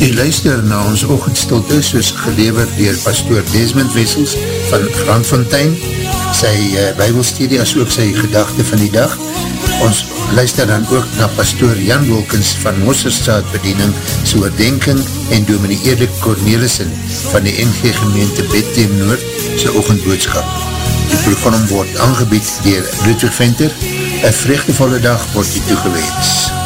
U luister na ons oogendstilte soos geleverd dier pastoor Desmond Wessels van Grandfontein, sy uh, bybelstudie as ook sy gedachte van die dag. Ons luister dan ook na pastoor Jan Wolkens van Mosselstraat bediening, so oordenking en dominee Erik Cornelissen van die NG gemeente Bethlehem Noord sy oogendboodschap. Die program word aangebied dier Ludwig Venter, een vreugdevolle dag word die toegewees. Mine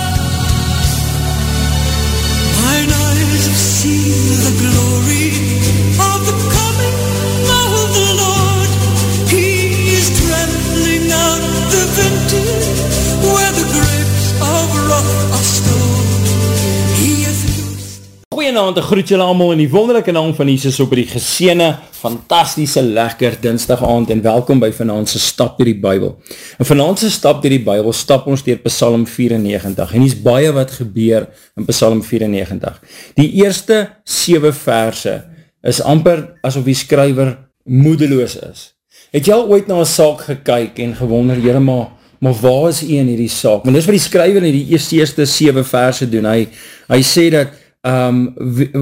Goeienaand, ek groet julle allemaal in die wonderlijke naam van Jesus op die geseene, fantastische, lekker dinsdag aand en welkom by vanavondse stap dier die Bijbel. En vanavondse stap dier die Bijbel stap ons dier Psalm 94 en hier is baie wat gebeur in Psalm 94. Die eerste 7 verse is amper asof die skryver moedeloos is. Het jy al ooit na een saak gekyk en gewonder, jyre maar, maar waar is jy in die saak? Want dis wat die skryver in die eerste 7 verse doen. Hy, hy sê dat um,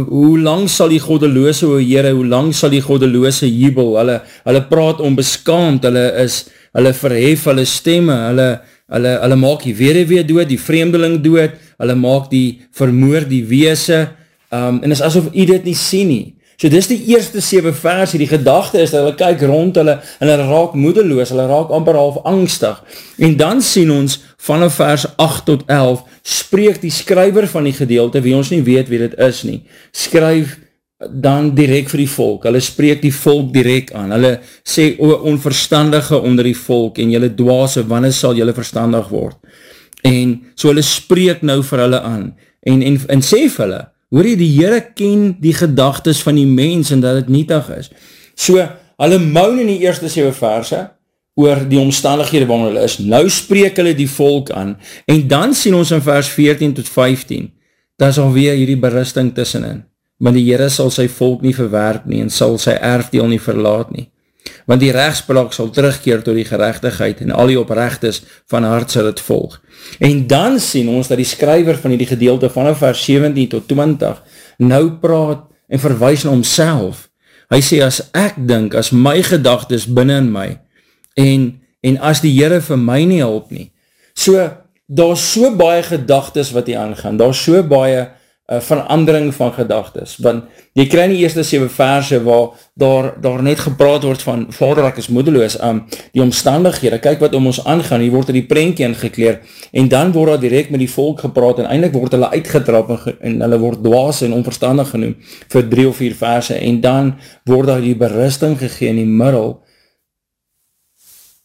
hoe lang sal die goddeloose, o Heere, hoe lang sal die goddeloose jubel, hulle, hulle praat onbeskaamd, hulle is, hulle verhef hulle stemme, hulle, hulle, hulle maak die wederwee dood, die vreemdeling dood, hulle maak die vermoor die weese, um, en is asof jy dit nie sien nie. So dis die eerste 7 versie, die gedachte is dat hulle kyk rond hulle, en hulle raak moedeloos, hulle raak amper half angstig, en dan sien ons vanaf vers 8 tot 11, spreek die skryver van die gedeelte, wie ons nie weet wie dit is nie, skryf dan direct vir die volk, hulle spreek die volk direct aan, hulle sê, o onverstandige onder die volk, en julle dwaase, wanneer sal julle verstandig word, en so hulle spreek nou vir hulle aan, en, en, en sê vir hulle, hoor jy, die Heere ken die gedagtes van die mens en dat het nietig is. So, hulle moun in die eerste 7 verse oor die omstandighede waarin hulle is. Nou spreek hulle die volk aan en dan sien ons in vers 14 tot 15, dat is alweer hierdie berusting tussenin. Want die Heere sal sy volk nie verwerp nie en sal sy erfdeel nie verlaat nie. Want die rechtspraak sal terugkeer tot die gerechtigheid en al die oprechtes van hart sal het volg. En dan sien ons dat die skryver van die gedeelte vanaf vers 17 tot 20 nou praat en verwijs na homself. Hy sê, as ek dink, as my gedagtes binnen in my, en, en as die Heere vir my nie help nie, so, daar is so baie gedagtes wat hier aangaan, daar is so baie uh, verandering van gedagtes, want jy krij die eerste 7 verse waar daar, daar net gepraat word van vader ek is moedeloos, um, die omstandighede, kyk wat om ons aangaan, hier word er die prentje ingekleer, en dan word daar direct met die volk gepraat, en eindelijk word hulle uitgetrap, en, en hulle word dwaas en onverstandig genoem, vir 3 of 4 verse, en dan word daar die berusting gegeen in die middel,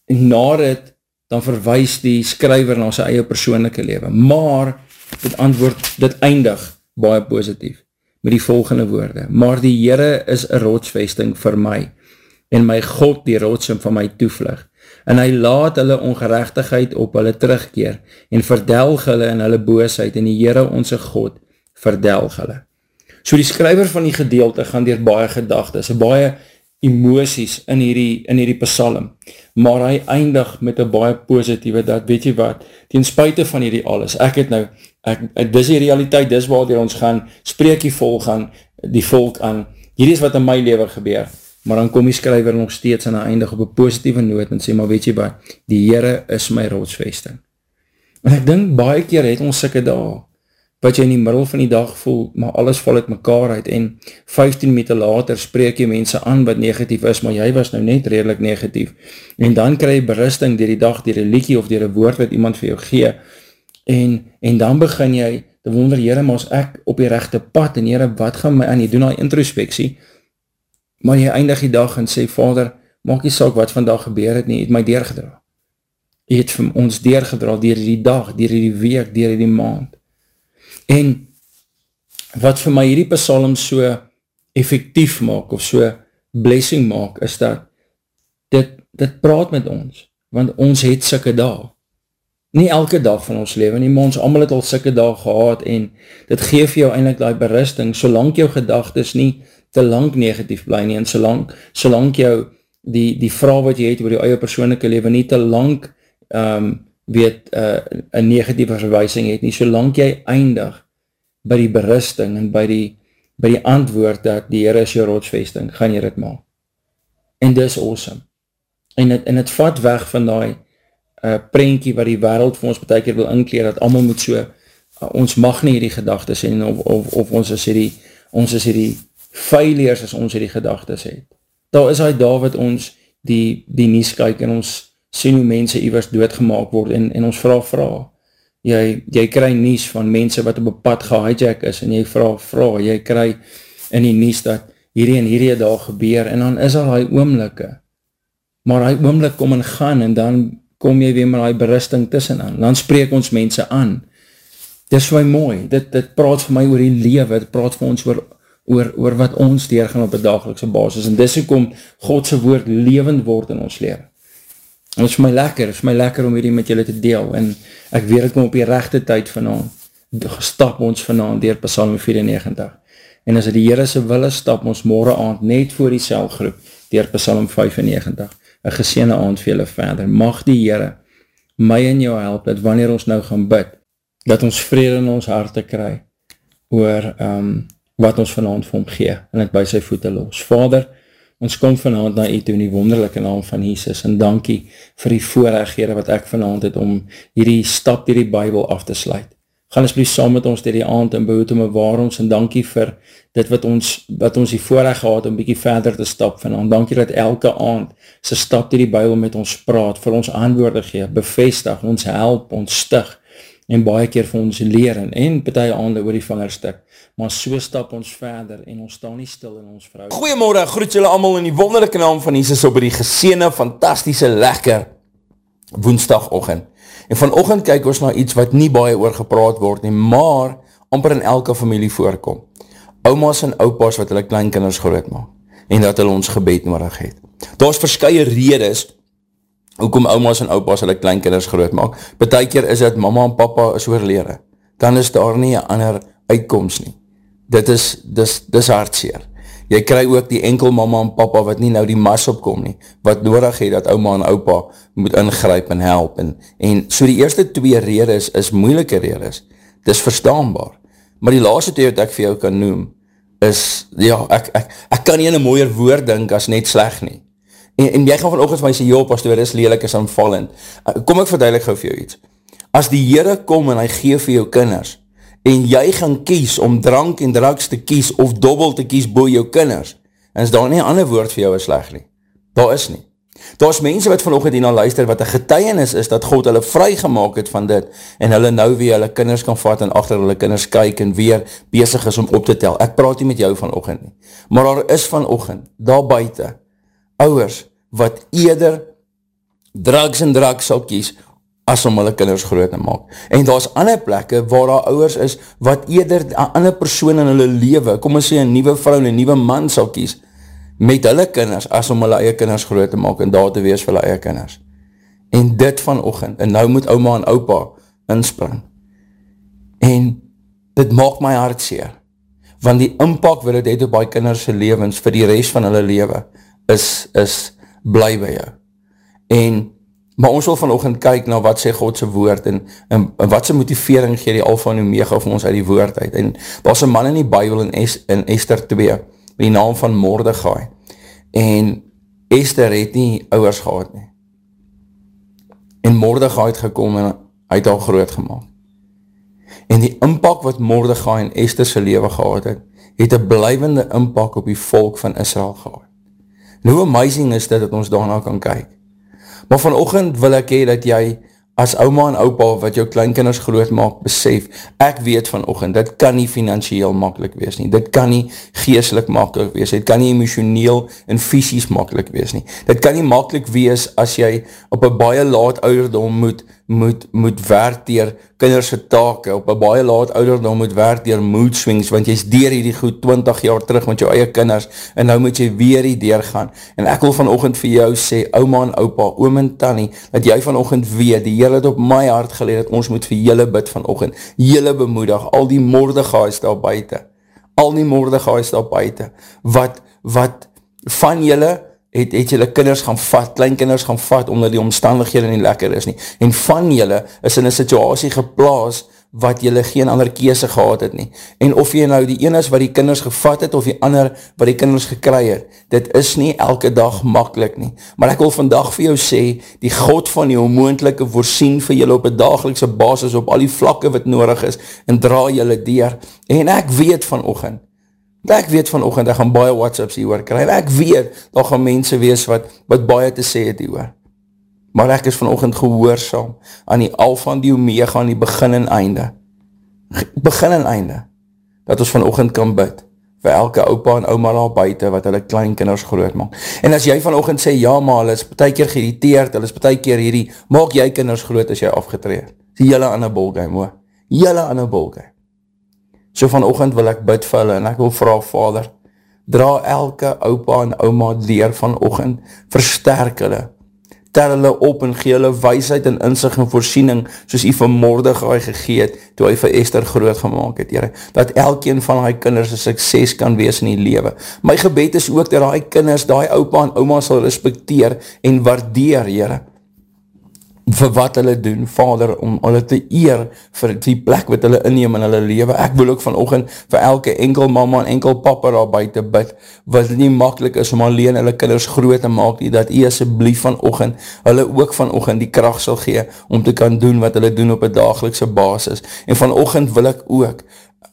na dit, dan verwijs die skryver na sy eie persoonlijke leven, maar, dit antwoord, dit eindig, baie positief, met die volgende woorde, maar die Heere is een rotsvesting vir my, en my God die rotsum van my toevlug, en hy laat hulle ongerechtigheid op hulle terugkeer, en verdelg hulle in hulle boosheid, en die Heere onze God verdelg hulle. So die skryver van die gedeelte gaan dier baie gedagtes, baie emoties in hierdie, in hierdie psalm, maar hy eindig met een baie positieve, dat weet jy wat, ten spuite van hierdie alles, ek het nou, ek, dis die realiteit, dis waar ons gaan, spreek die volk aan, die volk aan, hierdie is wat in my leven gebeur, maar dan kom die skryver nog steeds aan die eindig op een positieve noot, en sê, maar weet jy wat, die Heere is my rotsvesting. En ek dink, baie keer het ons sikke daar, wat jy in die middel van die dag voel, maar alles val uit mekaar uit, en 15 meter later spreek jy mense aan wat negatief is, maar jy was nou net redelijk negatief, en dan krijg jy berusting dier die dag, dier die liekie of dier die woord wat iemand vir jou gee, en, en dan begin jy te wonder, jyre, maar as ek op die rechte pad, en jyre, wat gaan my aan, jy doen al introspectie, maar jy eindig die dag en sê, vader, maak jy saak wat vandag gebeur het nie, het my deurgedra, jy het ons deurgedra, dier die dag, dier die week, dier die maand, En wat vir my hierdie psalm so effectief maak, of so, blessing maak, is dat dit, dit praat met ons, want ons het sikke dag. Nie elke dag van ons leven nie, maar ons allemaal het al sikke dag gehad en dit geef jou eindelijk die berusting, solang jou gedagtes nie te lang negatief bly nie en solang, solang jou die, die vraag wat jy het oor jou eie persoonlijke leven nie te lang um, weet, uh, een negatieve verwijsing het nie, solang jy eindig by die berusting en by die, by die antwoord dat die Heer is jou rotsvesting, gaan jy dit maak. En dis awesome. En het, en het vat weg van die uh, prentjie wat die wereld vir ons betek wil inkleer, dat allemaal moet so, uh, ons mag nie die gedagtes en of, of, of ons is die, ons is die failures as ons die gedagtes het. Daar is hy daar wat ons die, die nies kyk en ons sien hoe mense iwers doodgemaak word en, en ons vraag vraag. Jy, jy kry nies van mense wat op een pad gehijack is en jy vraag vraag. Jy kry in die nies dat hierdie en hierdie daar gebeur en dan is al die oomlikke. Maar die oomlik kom en gaan en dan kom jy weer met die berusting tussenan. Dan spreek ons mense aan. Dit is my mooi. Dit, dit praat vir my oor die lewe. Dit praat vir ons oor, oor, oor wat ons deurgaan op een dagelikse basis. En dis kom Godse woord levend word in ons leven. En het is my lekker, het is my lekker om hierdie met julle te deel, en ek weet ek kom op die rechte tyd vanaan, stap ons vanaan dier Psalm 94, en as die Heerese wille stap ons morgen aand net voor die selgroep dier Psalm 95, een geseene aand vir julle verder, mag die Heere my en jou help, dat wanneer ons nou gaan bid, dat ons vrede in ons harte kry, oor um, wat ons vanavond vir hom gee, en het by sy voete los. Vader, Ons kom vanavond na u toe in die wonderlijke naam van Jesus en dankie vir die voorrecht wat ek vanavond het om hierdie stap hierdie bybel af te sluit. Gaan ons blief saam met ons dier die aand en behoed om waar ons en dankie vir dit wat ons, wat ons die voorrecht gehad om bykie verder te stap vanavond. Dankie dat elke aand sy stap hierdie bybel met ons praat, vir ons antwoorde gee, bevestig, ons help, ons stig en baie keer vir ons leer en, en betie aande oor die vangerstuk maar so stap ons verder en ons staan nie stil in ons vrou. Goeiemorgen, groet julle allemaal in die wonderlijke naam van Jesus op die geseene, fantastische, lekker woensdagochtend. En vanochtend kyk ons na iets wat nie baie oor gepraat word nie, maar amper in elke familie voorkom. Oumas en oupas wat hulle kleinkinders groot maak en dat hulle ons gebed nodig het. Daar is verskye redes hoekom oumas en oupas hulle kleinkinders groot maak. Betekeer is het mama en papa is oorlede. Dan is daar nie een ander uitkomst nie dit is, dis, dis hartseer. Jy kry ook die enkel mama en papa wat nie nou die mas opkom nie, wat nodig het dat oma en opa moet ingryp en help. En, en so die eerste twee redes is moeilike redes. Dis verstaanbaar. Maar die laatste twee wat ek vir jou kan noem, is, ja, ek, ek, ek kan nie in een mooier woord dink as net sleg nie. En, en jy gaan vanochtend van my sê, joh, pastoor, is lelik, is aanvallend. Kom ek verduidelik gauw vir jou iets. As die Heere kom en hy gee vir jou kinders, en jy gaan kies om drank en drugs te kies of dobbel te kies boe jou kinders, is daar nie ander woord vir jou is sleg nie. Daar is nie. Daar is mense wat vanochtend hierna luister, wat een getuienis is, dat God hulle vry gemaakt het van dit, en hulle nou weer hulle kinders kan vat, en achter hulle kinders kyk, en weer bezig is om op te tel. Ek praat nie met jou vanochtend nie. Maar daar is vanochtend, daar buiten, ouwers, wat eerder drugs en drugs sal kies, as om hulle kinders groot te maak. En daar is ander plekke waar daar ouwers is, wat eerder een ander persoon in hulle lewe, kom ons sê een nieuwe vrou en een nieuwe man sal kies, met hulle kinders, as om hulle eie kinders groot te maak, en daar te wees vir hulle eie kinders. En dit vanochtend, en nou moet oma en opa inspring. En dit maak my hart seer, want die inpak wat het het op die kinderse levens, vir die rest van hulle lewe, is, is bly by jou. En Maar ons wil vanochtend kyk na wat sê Godse woord en, en, en wat sy motivering gee die alfa en omega van ons uit die woord uit. En daar is een man in die Bijbel in, es, in Esther 2, met die naam van Mordechai. En Esther het nie ouwers gehad nie. En Mordechai het gekom en hy het al groot gemaakt. En die inpak wat Mordechai in Esther's leven gehad het, het een blijvende inpak op die volk van Israel gehad. En hoe amazing is dit dat ons daarna kan kyk. Maar vanochtend wil ek hee dat jy as ouma en opa wat jou kleinkinders groot maak, besef, ek weet vanochtend, dit kan nie financieel makkelijk wees nie, dit kan nie geestelik makkelijk wees, dit kan nie emotioneel en fysisk makkelijk wees nie, dit kan nie makkelijk wees as jy op een baie laat ouderdom moet, moet, moet werk dier kinderse take, op een baie laat ouderdom moet werk dier mood swings, want jy is dier hierdie goed 20 jaar terug met jou eie kinders, en nou moet jy weer hier deur gaan, en ek wil vanochtend vir jou sê, ouma en opa, oom en tanny, dat jy vanochtend weet, die Heer het op my hart geleid, dat ons moet vir jylle bid vanochtend, jylle bemoedig, al die moordegaas daar buiten, al die moordegaas daar buiten, wat, wat van jylle, het, het jylle kinders gaan vat, kleinkinders gaan vat, omdat die omstandighede nie lekker is nie. En van jylle is in een situasie geplaas, wat jylle geen ander kese gehad het nie. En of jy nou die ene is wat die kinders gevat het, of die ander wat die kinders gekry het, dit is nie elke dag makkelijk nie. Maar ek wil vandag vir jou sê, die God van die onmoendelike voorsien vir jylle op een dagelikse basis, op al die vlakke wat nodig is, en dra jylle dier. En ek weet vanochtend, Ek weet vanochtend, ek gaan baie whatsapps hieroor kry, en ek weet, daar gaan mense wees wat, wat baie te sê het hieroor. Maar ek is vanochtend gehoorsam aan die alfa en die omega, aan die begin en einde. Begin en einde. Dat ons vanochtend kan bid, vir elke opa en oma daar buiten, wat hulle kleinkinders groot maak. En as jy vanochtend sê, ja maar, hulle is betek keer geïrriteerd, hulle is betek keer hierdie, maak jy kinders groot as jy afgetreed. Is jylle aan een bolgame, hoor. Jylle aan een bolgame. So vanochtend wil ek bid vir hulle en ek wil vraag, Vader, dra elke opa en oma leer vanochtend, versterk hulle, tel hulle op en gee hulle weisheid en inzicht en voorsiening, soos hy van Mordechai gegeet, toe hy vir Esther groot gemaakt het, Heere, dat elkeen van die kinders een sukses kan wees in die lewe. My gebed is ook dat die kinders, die opa en oma sal respecteer en waardeer, Heere, vir wat hulle doen, vader, om hulle te eer vir die plek wat hulle inneem in hulle leven. Ek wil ook vanochtend vir elke enkel mama en enkel papa daar buiten bid, wat nie makkelijk is om alleen hulle kinders groot te maak, die dat jy asjeblief vanochtend, hulle ook vanochtend die kracht sal gee, om te kan doen wat hulle doen op een dagelikse basis. En vanochtend wil ek ook,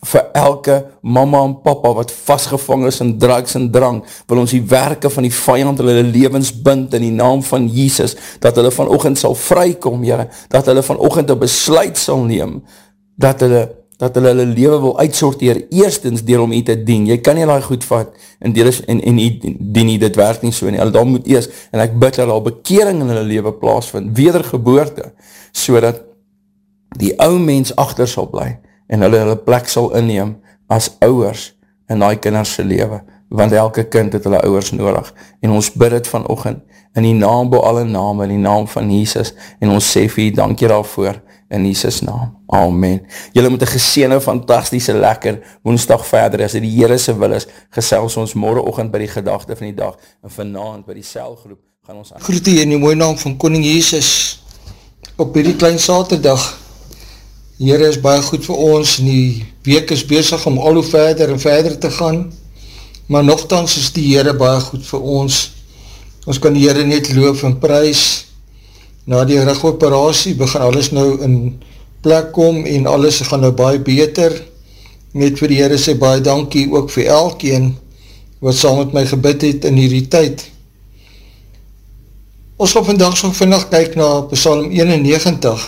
vir elke mama en papa wat vastgevang is in drugs en drang, wil ons die werke van die vijand hulle levens bind in die naam van Jesus, dat hulle vanochtend sal vrykom, jyre, dat hulle vanochtend een besluit sal neem, dat hulle dat hulle hulle leven wil uitsorteer, eerstens deel om jy te dien, jy kan nie laai goed vat, en deel is, en, en jy dien nie, dit werk nie so nie, hulle dan moet eers, en ek bid hulle al bekering in hulle leven plaasvind, wedergeboorte, so dat die ou mens achter sal blij, en hulle hulle plek sal inneem as ouwers in die kinderse lewe, want elke kind het hulle ouwers nodig, en ons bid het vanochtend, in die naam bo alle naam, in die naam van Jesus, en ons sê vir jy, dank jy daarvoor, in Jesus naam, Amen. Julle moet een geseene, fantastische, lekker woensdag verder, as die Heerese wil is, gesels ons morgenochtend by die gedachte van die dag, en vanavond by die celgroep, gaan ons... Groete in die mooie naam van Koning Jezus, op hierdie klein saterdag, Heere is baie goed vir ons en die week is bezig om al hoe verder en verder te gaan, maar nogthans is die Heere baie goed vir ons. Ons kan die Heere net loof en prijs. Na die rigoperatie begin alles nou in plek kom en alles gaan nou baie beter. Net vir die Heere sê baie dankie ook vir elkeen wat saam met my gebid het in hierdie tyd. Ons gaan vandag so vinnig kyk na Psalm 91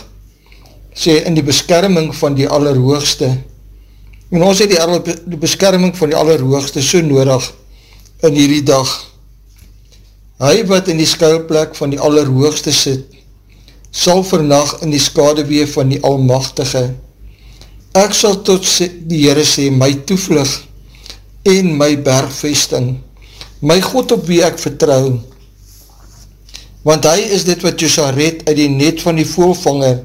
sê in die beskerming van die allerhoogste. En ons het die, aller, die beskerming van die allerhoogste so nodig in hierdie dag. Hy wat in die skuilplek van die allerhoogste sit, sal vernacht in die skadewee van die almachtige. Ek sal tot die Heere sê, my toevlug en my bergvesting, my God op wie ek vertrouw, want hy is dit wat jy sal red uit die net van die voelvanger,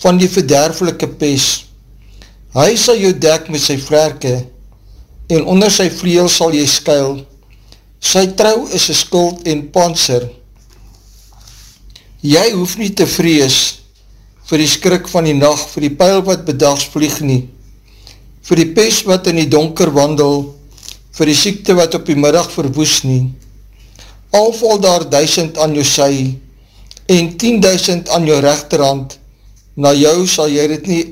van die verderflike pes. Hy sal jou dek met sy vlerke, en onder sy vleel sal jy skuil. Sy trouw is een skuld en panser. Jy hoef nie te vrees vir die skrik van die nacht, vir die pijl wat bedags vlieg nie, vir die pes wat in die donker wandel, vir die siekte wat op die middag verwoes nie. Al val daar duisend aan jou sy, en tienduisend aan jou rechterhand, na jou sal jy dit nie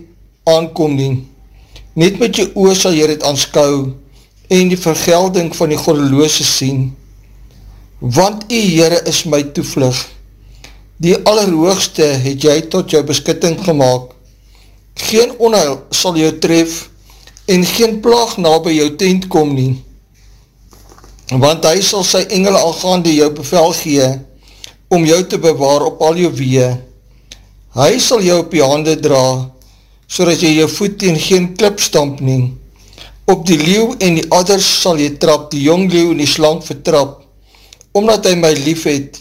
aankom nie. Net met jou oor sal jy dit aanskou en die vergelding van die godeloose sien. Want die Heere is my toevlug. Die allerhoogste het jy tot jou beskitting gemaakt. Geen onheil sal jou tref en geen plaag na by jou tent kom nie. Want hy sal sy engele aangaande jou bevel gee om jou te bewaar op al jou wee Hy sal jou op die hande dra, so dat jy jou voet in geen klip stamp neem. Op die leeuw en die adders sal jy trap, die jong leeuw en die slang vertrap. Omdat hy my lief het,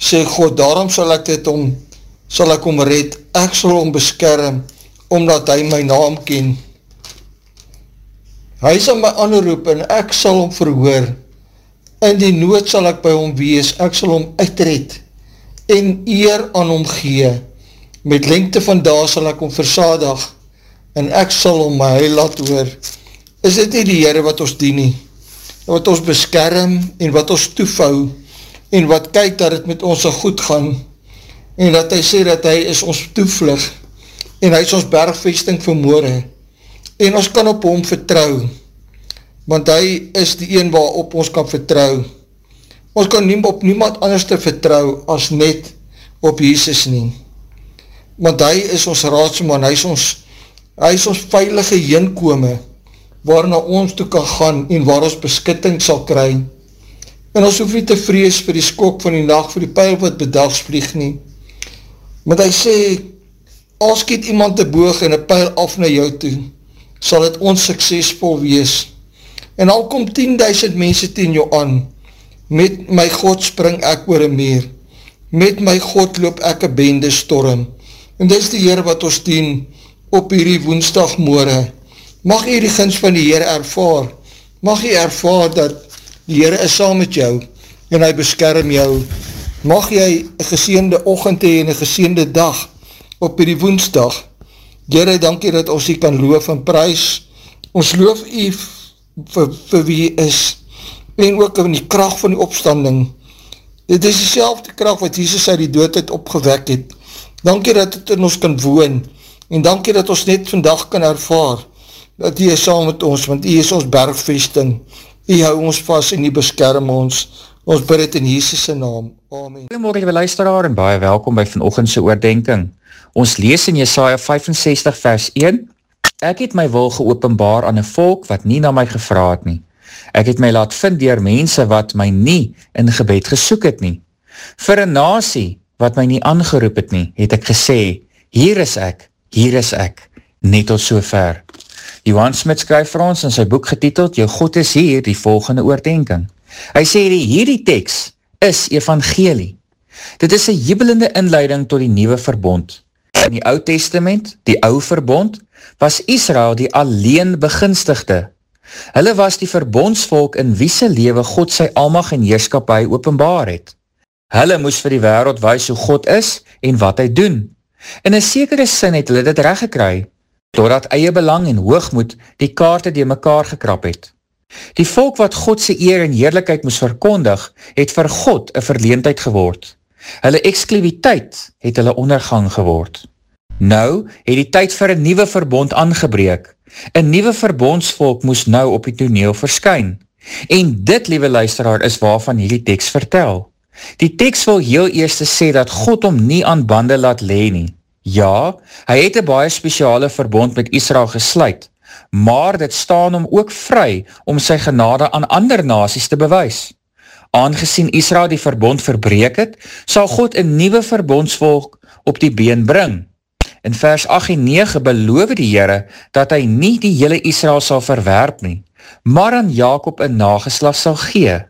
sê God, daarom sal ek dit om, sal ek om red, ek sal om beskerm, omdat hy my naam ken. Hy sal my anroep en ek sal om verhoor, in die nood sal ek by hom wees, ek sal om uitred, en eer aan hom gee, met lengte van daar sal ek om versadig, en ek sal om my heil laat hoor, is dit nie die Heere wat ons dien nie, wat ons beskerm en wat ons toevou, en wat kyk dat het met ons so goed gaan, en dat hy sê dat hy is ons toevlug, en hy is ons bergvesting vermoorde, en ons kan op hom vertrouw, want hy is die een waarop ons kan vertrouw. Ons kan nie op niemand anders te vertrouw as net op Jesus nie. Want hy is ons raadsman, hy is ons, hy is ons veilige jeenkome, waarna ons toe kan gaan en waar ons beskitting sal kry. En ons hoef nie te vrees vir die skok van die nacht, vir die pijl wat bedags vlieg nie. Want hy sê, als kiet iemand te boog en een pijl af na jou toe, sal het ons suksesvol wees. En al kom 10.000 mense teen jou aan, met my God spring ek oor een meer, met my God loop ek een bende storm. En dis die Heer wat ons dien op hierdie woensdagmorgen, Mag jy die gins van die Heer ervaar. Mag jy ervaar dat die Heer is saam met jou en hy beskerm jou. Mag jy een geseende ochend hee en een geseende dag op die woensdag. Heer, dankie dat ons jy kan loof en prijs. Ons loof jy vir, vir wie jy is en ook in die kracht van die opstanding. Dit is die selfde kracht wat Jesus uit die doodheid opgewek het. Dankie dat het in ons kan woon en dankie dat ons net vandag kan ervaar dat U is saam met ons, want U is ons bergvesting. U hou ons vast en U beskerm ons. Ons bid het in Jesus' naam. Amen. Goeiemorgen, lieve luisteraar, en baie welkom by vanochtendse oordenking. Ons lees in Jesaja 65 vers 1, Ek het my wil geopenbaar aan een volk wat nie na my gevraad nie. Ek het my laat vind dier mense wat my nie in gebed gesoek het nie. Vir een nasie wat my nie aangeroep het nie, het ek gesê, hier is ek, hier is ek, net tot so ver. Johan Smit skryf vir ons in sy boek getiteld Jou God is hier, die volgende oordenking. Hy sê die hierdie tekst is evangelie. Dit is een jubelende inleiding tot die nieuwe verbond. In die oud testament, die ou verbond, was Israel die alleen beginstigde. Hulle was die verbondsvolk in wie se lewe God sy almag en heerskapie openbaar het. Hulle moes vir die wereld wees hoe God is en wat hy doen. In een sekere sin het hulle dit recht gekry, doordat eie belang en hoogmoed die kaarte die mekaar gekrap het. Die volk wat Godse eer en heerlijkheid moes verkondig, het vir God een verleendheid geword. Hulle exclusiviteit het hulle ondergang geword. Nou het die tyd vir een nieuwe verbond aangebreek. Een nieuwe verbondsvolk moes nou op die toneel verskyn. En dit, liewe luisteraar, is waarvan hierdie tekst vertel. Die tekst wil heel eerst sê dat God om nie aan bande laat lee nie. Ja, hy het een baie speciale verbond met Israel gesluit, maar dit staan om ook vry om sy genade aan ander nasies te bewys. Aangezien Israel die verbond verbreek het, sal God een nieuwe verbondsvolk op die been bring. In vers 8 en 9 beloof die Heere dat hy nie die hele Israel sal verwerp nie, maar aan Jacob een nageslag sal gee.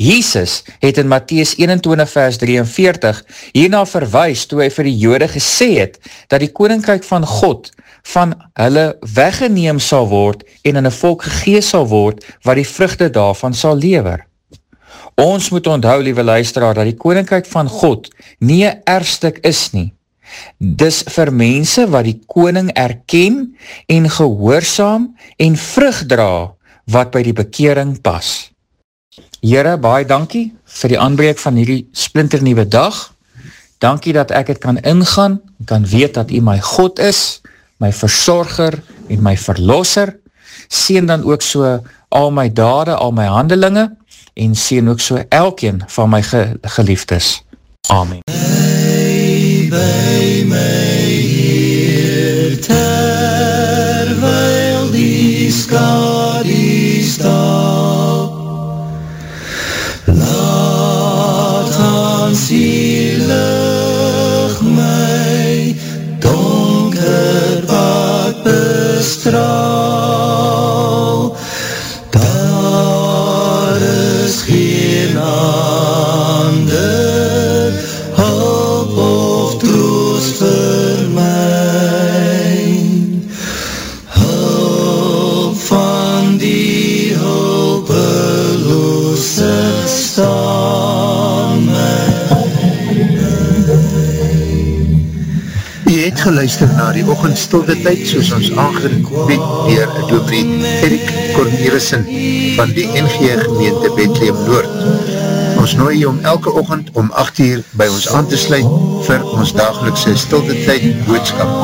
Jesus het in Matthäus 21 vers 43 hierna verwijs toe hy vir die jode gesê het dat die koninkrijk van God van hulle weggeneem sal word en in een volk gegees sal word wat die vruchte daarvan sal lever. Ons moet onthou, liewe luisteraar, dat die koninkrijk van God nie een erstuk is nie. Dis vir mense wat die koning erken en gehoorzaam en vrug dra wat by die bekering pas. Heere, baie dankie vir die aanbreek van hierdie splinternieuwe dag. Dankie dat ek het kan ingaan, kan weet dat u my God is, my verzorger en my verlosser. Seen dan ook so al my dade, al my handelinge en seen ook so elkeen van my ge geliefdes. Amen. By, by my strong het geluister na die ochendstilde tyd soos ons aangebied dier Dominee Erik Cornelissen van die NG gemeente Bethlehem Noord. Ons nooi jy om elke ochend om 8 uur by ons aan te sluit vir ons dagelikse stilte tyd boodskap.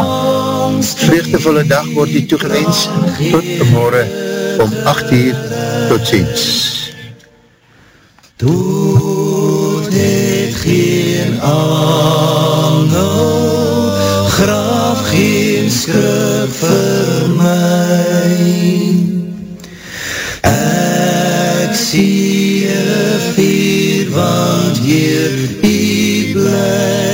Vreugdevolle dag word die toegewens tot morgen om 8 uur tot ziens. Dood het geen angel graf geen skrif vir my. Ek sien een vier want hier die blij